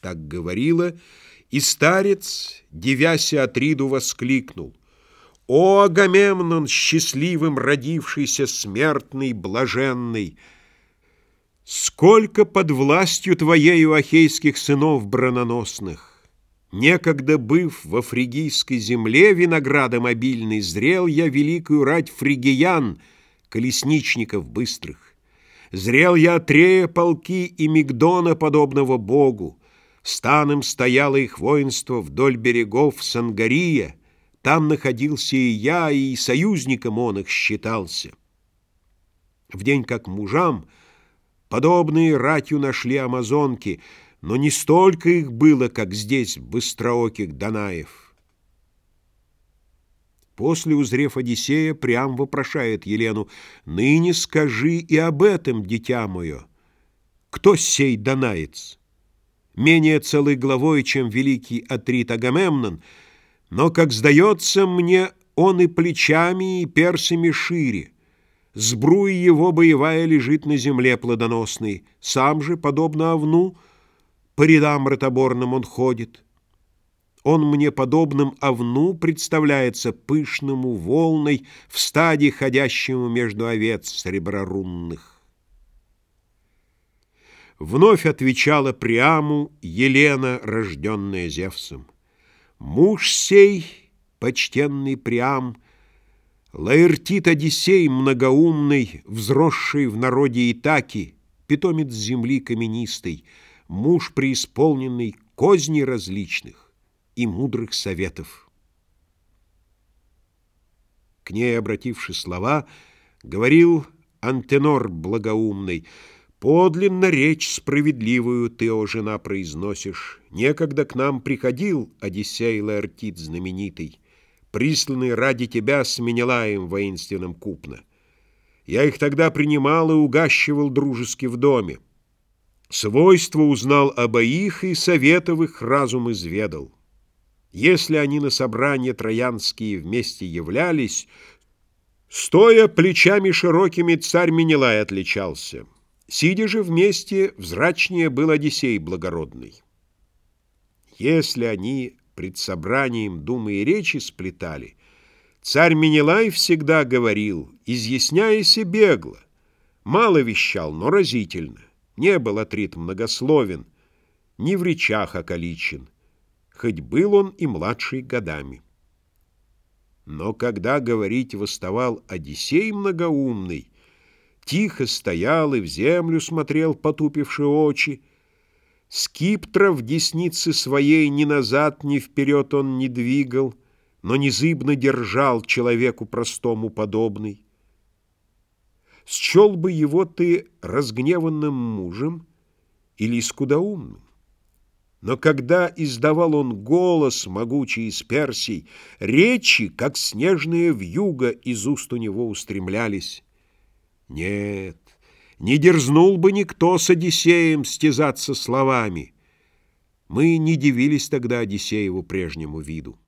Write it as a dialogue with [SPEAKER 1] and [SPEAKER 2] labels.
[SPEAKER 1] Так говорила, и старец, девяся Атриду, воскликнул. «О, Агамемнон, счастливым родившийся, смертный, блаженный! Сколько под властью твоею ахейских сынов брононосных! Некогда быв во фригийской земле виноградом обильный, зрел я великую рать фригиян, колесничников быстрых. Зрел я Атрея полки и Мигдона, подобного богу. Станом стояло их воинство вдоль берегов Сангария, там находился и я, и союзником он их считался. В день как мужам, подобные ратью нашли амазонки, но не столько их было, как здесь, быстрооких Данаев. После, узрев Одиссея, прям вопрошает Елену, «Ныне скажи и об этом, дитя мое. Кто сей Данаец? Менее целой главой, чем великий Атрит Агамемнон, — но, как сдается мне, он и плечами, и персами шире. Сбруя его боевая лежит на земле плодоносной, сам же, подобно овну, по рядам ротоборным он ходит. Он мне подобным овну представляется пышному волной в стаде, ходящему между овец среброрунных. Вновь отвечала Приаму Елена, рожденная Зевсом. Муж сей, почтенный Приам, Лаэртит Одиссей многоумный, Взросший в народе Итаки, Питомец земли каменистой, Муж преисполненный козней различных И мудрых советов. К ней, обративши слова, Говорил Антенор благоумный — Подлинно речь справедливую ты, о жена, произносишь. Некогда к нам приходил Одиссей Лаэртит знаменитый, присланный ради тебя с Менелаем воинственным купно. Я их тогда принимал и угащивал дружески в доме. Свойства узнал обоих и советов их разум изведал. Если они на собрания троянские вместе являлись, стоя плечами широкими царь Менелай отличался. Сидя же вместе, взрачнее был Одиссей благородный. Если они пред собранием думы и речи сплетали, царь Менелай всегда говорил, изъясняясь бегло, мало вещал, но разительно. Не был Атрит многословен, ни в речах околичен, хоть был он и младший годами. Но когда говорить восставал Одиссей многоумный, Тихо стоял и в землю смотрел, потупивши очи. Скиптра в деснице своей ни назад, ни вперед он не двигал, но незыбно держал человеку простому подобный. Счел бы его ты разгневанным мужем или скудоумным? Но когда издавал он голос, могучий из Персий, речи, как снежная вьюга, из уст у него устремлялись. Нет, не дерзнул бы никто с Одиссеем стязаться словами. Мы не дивились тогда Одиссееву прежнему виду.